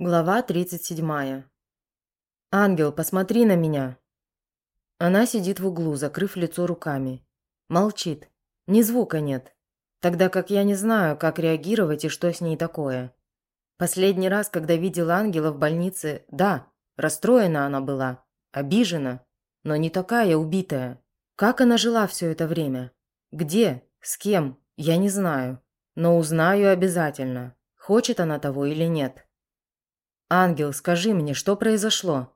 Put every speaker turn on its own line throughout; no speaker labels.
Глава 37. «Ангел, посмотри на меня!» Она сидит в углу, закрыв лицо руками. Молчит. Ни звука нет. Тогда как я не знаю, как реагировать и что с ней такое. Последний раз, когда видел ангела в больнице, да, расстроена она была, обижена, но не такая убитая. Как она жила все это время? Где? С кем? Я не знаю. Но узнаю обязательно, хочет она того или нет. «Ангел, скажи мне, что произошло?»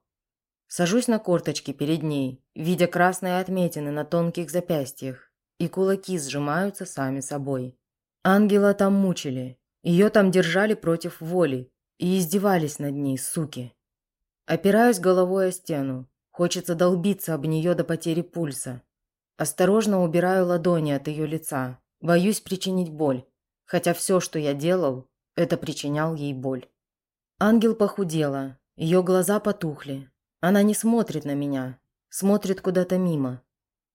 Сажусь на корточки перед ней, видя красные отметины на тонких запястьях, и кулаки сжимаются сами собой. Ангела там мучили, ее там держали против воли и издевались над ней, суки. Опираюсь головой о стену, хочется долбиться об нее до потери пульса. Осторожно убираю ладони от ее лица, боюсь причинить боль, хотя все, что я делал, это причинял ей боль. Ангел похудела, ее глаза потухли. Она не смотрит на меня, смотрит куда-то мимо.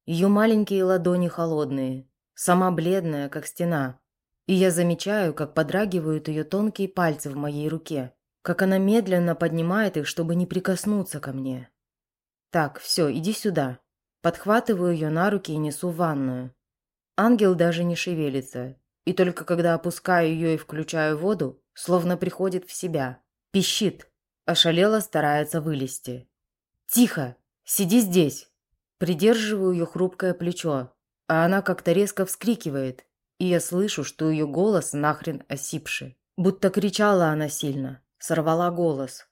Ее маленькие ладони холодные, сама бледная, как стена. И я замечаю, как подрагивают ее тонкие пальцы в моей руке, как она медленно поднимает их, чтобы не прикоснуться ко мне. Так, все, иди сюда. Подхватываю ее на руки и несу в ванную. Ангел даже не шевелится, и только когда опускаю ее и включаю воду, словно приходит в себя. Пищит. Ошалело старается вылезти. «Тихо! Сиди здесь!» Придерживаю ее хрупкое плечо, а она как-то резко вскрикивает, и я слышу, что ее голос нахрен осипший. Будто кричала она сильно, сорвала голос.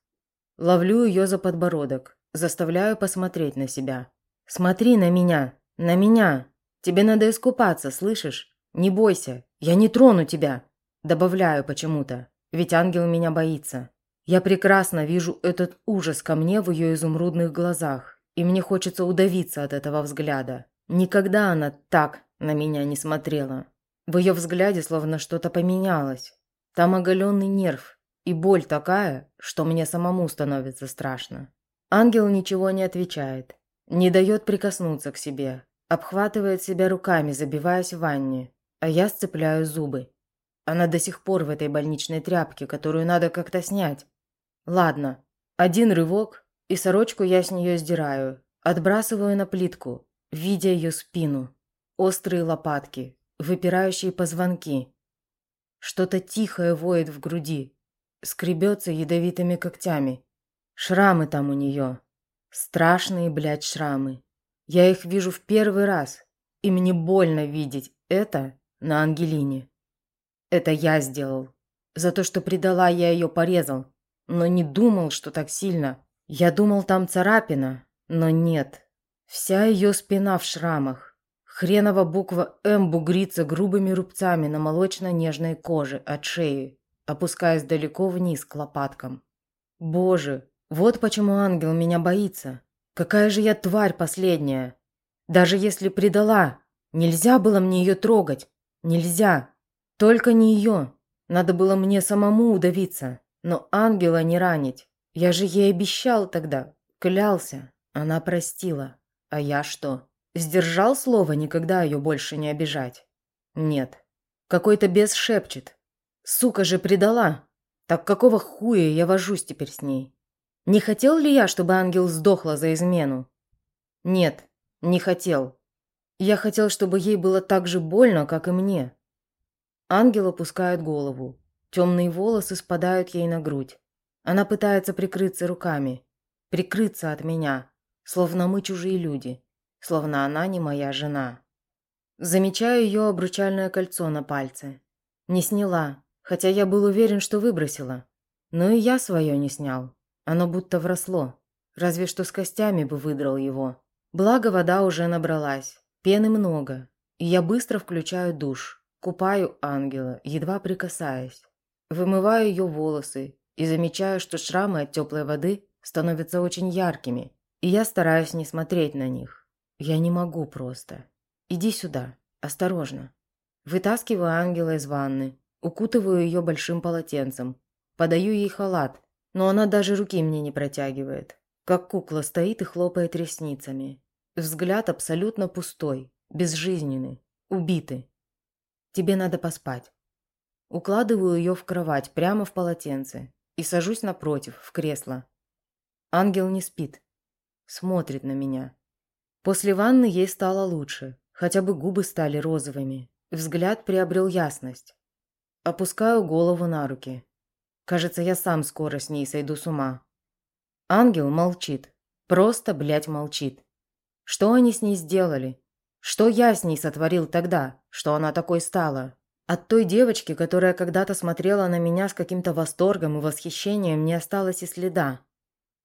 Ловлю ее за подбородок, заставляю посмотреть на себя. «Смотри на меня! На меня! Тебе надо искупаться, слышишь? Не бойся, я не трону тебя!» Добавляю почему-то, ведь ангел меня боится. Я прекрасно вижу этот ужас ко мне в ее изумрудных глазах, и мне хочется удавиться от этого взгляда. Никогда она так на меня не смотрела. В ее взгляде словно что-то поменялось. Там оголенный нерв и боль такая, что мне самому становится страшно. Ангел ничего не отвечает, не дает прикоснуться к себе, обхватывает себя руками, забиваясь в ванне, а я сцепляю зубы. Она до сих пор в этой больничной тряпке, которую надо как-то снять. Ладно, один рывок, и сорочку я с нее сдираю, отбрасываю на плитку, видя ее спину, острые лопатки, выпирающие позвонки. Что-то тихое воет в груди, скребется ядовитыми когтями. Шрамы там у нее. Страшные, блядь, шрамы. Я их вижу в первый раз, и мне больно видеть это на Ангелине. Это я сделал. За то, что предала, я ее порезал но не думал, что так сильно. Я думал, там царапина, но нет. Вся ее спина в шрамах. Хренова буква «М» бугрится грубыми рубцами на молочно-нежной коже от шеи, опускаясь далеко вниз к лопаткам. Боже, вот почему ангел меня боится. Какая же я тварь последняя. Даже если предала, нельзя было мне ее трогать. Нельзя. Только не ее. Надо было мне самому удавиться. Но ангела не ранить. Я же ей обещал тогда. Клялся. Она простила. А я что? Сдержал слово никогда ее больше не обижать? Нет. Какой-то бес шепчет. Сука же предала. Так какого хуя я вожусь теперь с ней? Не хотел ли я, чтобы ангел сдохла за измену? Нет, не хотел. Я хотел, чтобы ей было так же больно, как и мне. Ангел опускает голову. Темные волосы спадают ей на грудь. Она пытается прикрыться руками. Прикрыться от меня. Словно мы чужие люди. Словно она не моя жена. Замечаю ее обручальное кольцо на пальце. Не сняла, хотя я был уверен, что выбросила. Но и я свое не снял. Оно будто вросло. Разве что с костями бы выдрал его. Благо вода уже набралась. Пены много. И я быстро включаю душ. Купаю ангела, едва прикасаясь. Вымываю ее волосы и замечаю, что шрамы от теплой воды становятся очень яркими, и я стараюсь не смотреть на них. Я не могу просто. Иди сюда, осторожно. Вытаскиваю ангела из ванны, укутываю ее большим полотенцем, подаю ей халат, но она даже руки мне не протягивает. Как кукла стоит и хлопает ресницами. Взгляд абсолютно пустой, безжизненный, убитый. Тебе надо поспать. Укладываю ее в кровать, прямо в полотенце. и сажусь напротив, в кресло. Ангел не спит. Смотрит на меня. После ванны ей стало лучше. Хотя бы губы стали розовыми. Взгляд приобрел ясность. Опускаю голову на руки. Кажется, я сам скоро с ней сойду с ума. Ангел молчит. Просто, блядь, молчит. Что они с ней сделали? Что я с ней сотворил тогда, что она такой стала? От той девочки, которая когда-то смотрела на меня с каким-то восторгом и восхищением, не осталось и следа.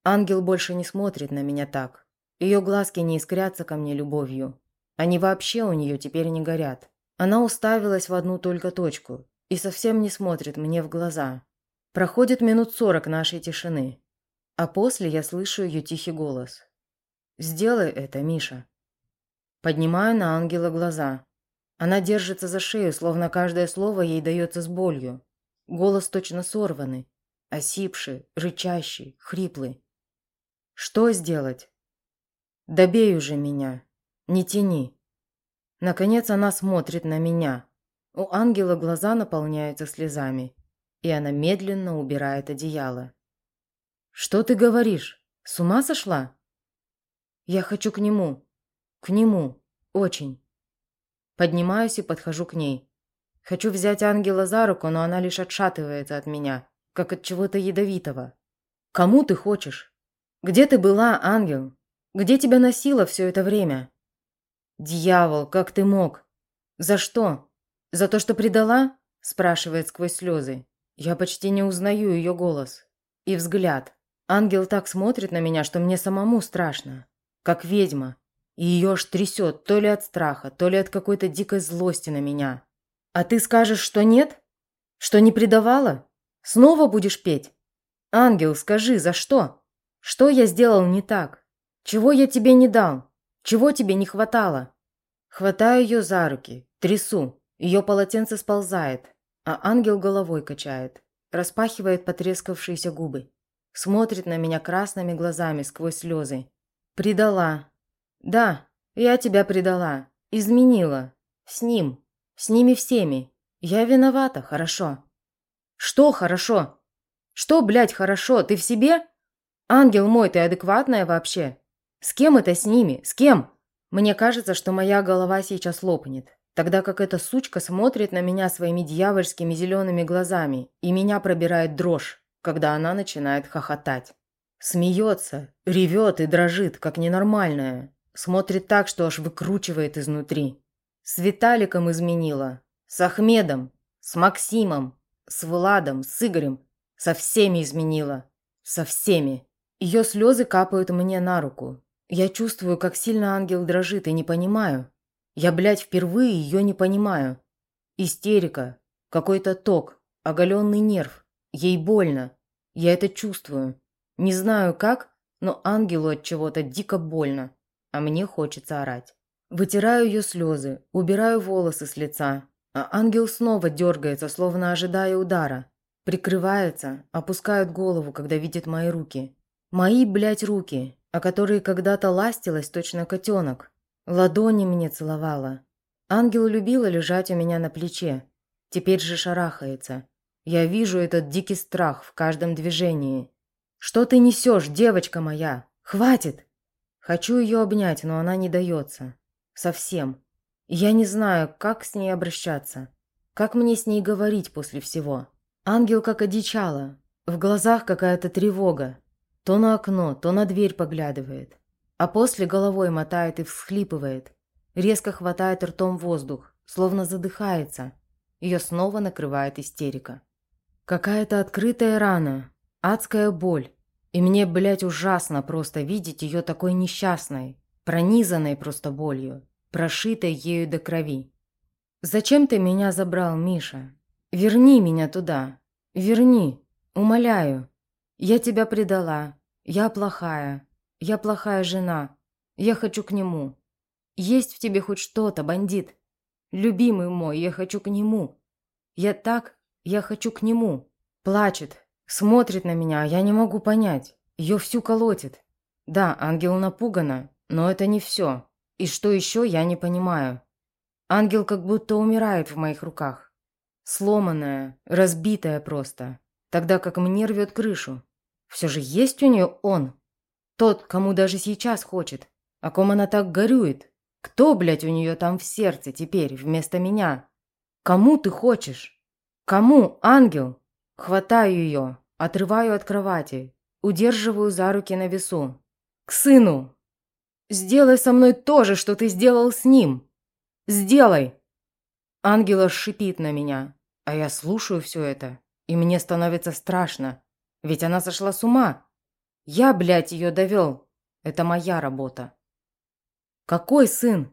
Ангел больше не смотрит на меня так. Ее глазки не искрятся ко мне любовью. Они вообще у нее теперь не горят. Она уставилась в одну только точку и совсем не смотрит мне в глаза. Проходит минут сорок нашей тишины. А после я слышу ее тихий голос. «Сделай это, Миша». Поднимаю на ангела глаза. Она держится за шею, словно каждое слово ей дается с болью. Голос точно сорванный, осипший, рычащий, хриплый. Что сделать? Добей уже меня. Не тяни. Наконец она смотрит на меня. У ангела глаза наполняются слезами, и она медленно убирает одеяло. «Что ты говоришь? С ума сошла?» «Я хочу к нему. К нему. Очень». Поднимаюсь и подхожу к ней. Хочу взять ангела за руку, но она лишь отшатывается от меня, как от чего-то ядовитого. «Кому ты хочешь? Где ты была, ангел? Где тебя носило все это время?» «Дьявол, как ты мог? За что? За то, что предала?» спрашивает сквозь слезы. Я почти не узнаю ее голос. И взгляд. Ангел так смотрит на меня, что мне самому страшно. Как ведьма. И ее аж трясет то ли от страха, то ли от какой-то дикой злости на меня. А ты скажешь, что нет? Что не предавала? Снова будешь петь? Ангел, скажи, за что? Что я сделал не так? Чего я тебе не дал? Чего тебе не хватало? Хватаю ее за руки, трясу. Ее полотенце сползает, а ангел головой качает. Распахивает потрескавшиеся губы. Смотрит на меня красными глазами сквозь слезы. Предала, «Да, я тебя предала. Изменила. С ним. С ними всеми. Я виновата, хорошо». «Что хорошо? Что, блядь, хорошо? Ты в себе? Ангел мой, ты адекватная вообще? С кем это с ними? С кем?» Мне кажется, что моя голова сейчас лопнет, тогда как эта сучка смотрит на меня своими дьявольскими зелеными глазами, и меня пробирает дрожь, когда она начинает хохотать. Смеется, ревет и дрожит, как ненормальная. Смотрит так, что аж выкручивает изнутри. С Виталиком изменила. С Ахмедом. С Максимом. С Владом. С Игорем. Со всеми изменила. Со всеми. Ее слезы капают мне на руку. Я чувствую, как сильно ангел дрожит и не понимаю. Я, блядь, впервые ее не понимаю. Истерика. Какой-то ток. Оголенный нерв. Ей больно. Я это чувствую. Не знаю как, но ангелу от чего-то дико больно а мне хочется орать. Вытираю ее слезы, убираю волосы с лица, а ангел снова дергается, словно ожидая удара. Прикрывается, опускает голову, когда видит мои руки. Мои, блядь, руки, о которые когда-то ластилась точно котенок. Ладони мне целовала. Ангел любила лежать у меня на плече. Теперь же шарахается. Я вижу этот дикий страх в каждом движении. «Что ты несешь, девочка моя? Хватит!» Хочу ее обнять, но она не дается. Совсем. Я не знаю, как с ней обращаться. Как мне с ней говорить после всего? Ангел как одичала. В глазах какая-то тревога. То на окно, то на дверь поглядывает. А после головой мотает и всхлипывает. Резко хватает ртом воздух, словно задыхается. Ее снова накрывает истерика. Какая-то открытая рана, адская боль. И мне, блядь, ужасно просто видеть ее такой несчастной, пронизанной просто болью, прошитой ею до крови. «Зачем ты меня забрал, Миша? Верни меня туда. Верни. Умоляю. Я тебя предала. Я плохая. Я плохая жена. Я хочу к нему. Есть в тебе хоть что-то, бандит? Любимый мой, я хочу к нему. Я так, я хочу к нему. Плачет, Смотрит на меня, а я не могу понять. Ее всю колотит. Да, ангел напугана, но это не все. И что еще, я не понимаю. Ангел как будто умирает в моих руках. Сломанная, разбитая просто. тогда как мне рвет крышу. Все же есть у нее он. Тот, кому даже сейчас хочет. О ком она так горюет. Кто, блядь, у нее там в сердце теперь вместо меня? Кому ты хочешь? Кому, ангел? Хватаю ее, отрываю от кровати, удерживаю за руки на весу. К сыну! Сделай со мной то же, что ты сделал с ним. Сделай! Ангела шипит на меня, а я слушаю все это, и мне становится страшно, ведь она сошла с ума. Я, блядь, ее довел. Это моя работа. Какой сын?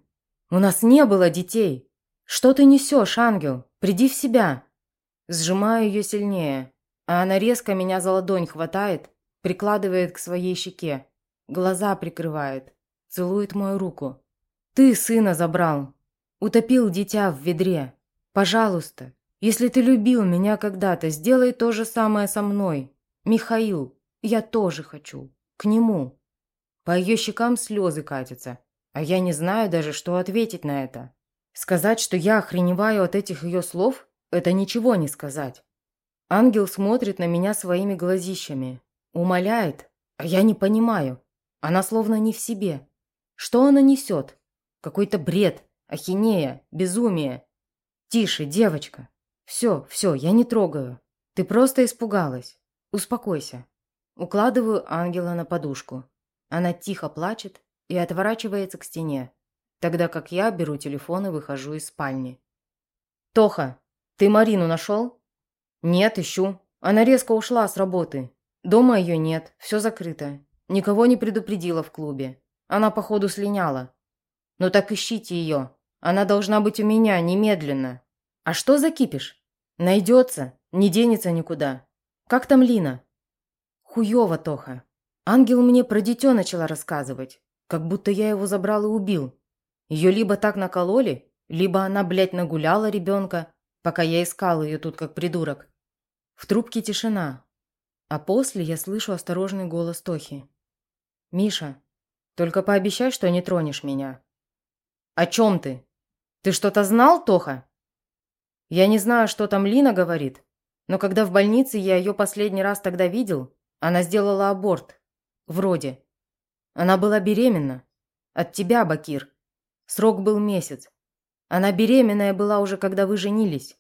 У нас не было детей. Что ты несешь, ангел? Приди в себя. Сжимаю ее сильнее, а она резко меня за ладонь хватает, прикладывает к своей щеке, глаза прикрывает, целует мою руку. Ты сына забрал, утопил дитя в ведре. Пожалуйста, если ты любил меня когда-то, сделай то же самое со мной. Михаил, я тоже хочу. К нему. По ее щекам слезы катятся. А я не знаю даже, что ответить на это. Сказать, что я охреневаю от этих ее слов, это ничего не сказать. Ангел смотрит на меня своими глазищами. Умоляет, а я не понимаю. Она словно не в себе. Что она несет? Какой-то бред, ахинея, безумие. Тише, девочка. Все, все, я не трогаю. Ты просто испугалась. Успокойся. Укладываю ангела на подушку. Она тихо плачет, и отворачивается к стене, тогда как я беру телефон и выхожу из спальни. «Тоха, ты Марину нашел?» «Нет, ищу. Она резко ушла с работы. Дома ее нет, все закрыто. Никого не предупредила в клубе. Она, походу, слиняла. Ну так ищите ее. Она должна быть у меня немедленно. А что закипишь? Найдется, не денется никуда. Как там Лина?» «Хуево, Тоха. Ангел мне про дитё начала рассказывать. Как будто я его забрал и убил. Ее либо так накололи, либо она, блядь, нагуляла ребенка, пока я искал ее тут как придурок. В трубке тишина. А после я слышу осторожный голос Тохи. «Миша, только пообещай, что не тронешь меня». «О чем ты? Ты что-то знал, Тоха?» «Я не знаю, что там Лина говорит, но когда в больнице я ее последний раз тогда видел, она сделала аборт. Вроде. Она была беременна. От тебя, Бакир. Срок был месяц. Она беременная была уже, когда вы женились.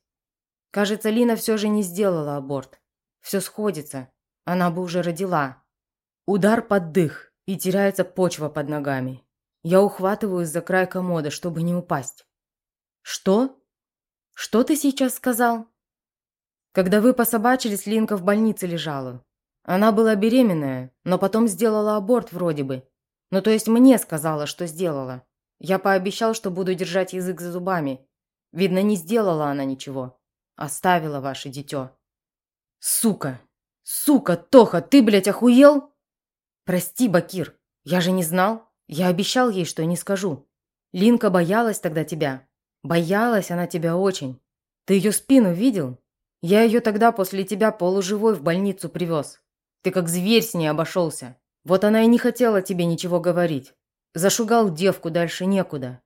Кажется, Лина все же не сделала аборт. Все сходится. Она бы уже родила. Удар под дых, и теряется почва под ногами. Я ухватываюсь за край комода, чтобы не упасть. Что? Что ты сейчас сказал? Когда вы пособачились, Линка в больнице лежала. Она была беременная, но потом сделала аборт вроде бы. Ну, то есть мне сказала, что сделала. Я пообещал, что буду держать язык за зубами. Видно, не сделала она ничего. Оставила ваше дитё. Сука! Сука, Тоха, ты, блядь, охуел? Прости, Бакир, я же не знал. Я обещал ей, что не скажу. Линка боялась тогда тебя. Боялась она тебя очень. Ты ее спину видел? Я ее тогда после тебя полуживой в больницу привез. Ты как зверь с ней обошелся. Вот она и не хотела тебе ничего говорить. Зашугал девку дальше некуда.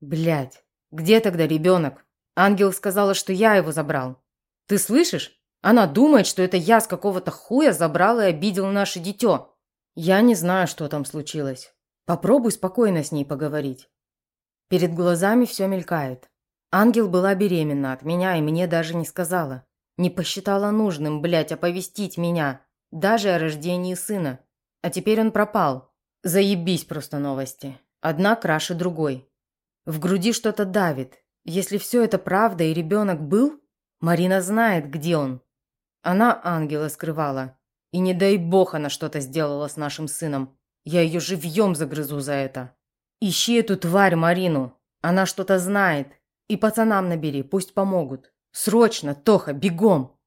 Блядь, где тогда ребенок? Ангел сказала, что я его забрал. Ты слышишь? Она думает, что это я с какого-то хуя забрал и обидел наше дитё. Я не знаю, что там случилось. Попробуй спокойно с ней поговорить. Перед глазами все мелькает. Ангел была беременна от меня и мне даже не сказала. Не посчитала нужным, блядь, оповестить меня. Даже о рождении сына. А теперь он пропал. Заебись просто новости. Одна краше другой. В груди что-то давит. Если все это правда и ребенок был, Марина знает, где он. Она ангела скрывала. И не дай бог она что-то сделала с нашим сыном. Я ее живьем загрызу за это. Ищи эту тварь Марину. Она что-то знает. И пацанам набери, пусть помогут. Срочно, Тоха, бегом.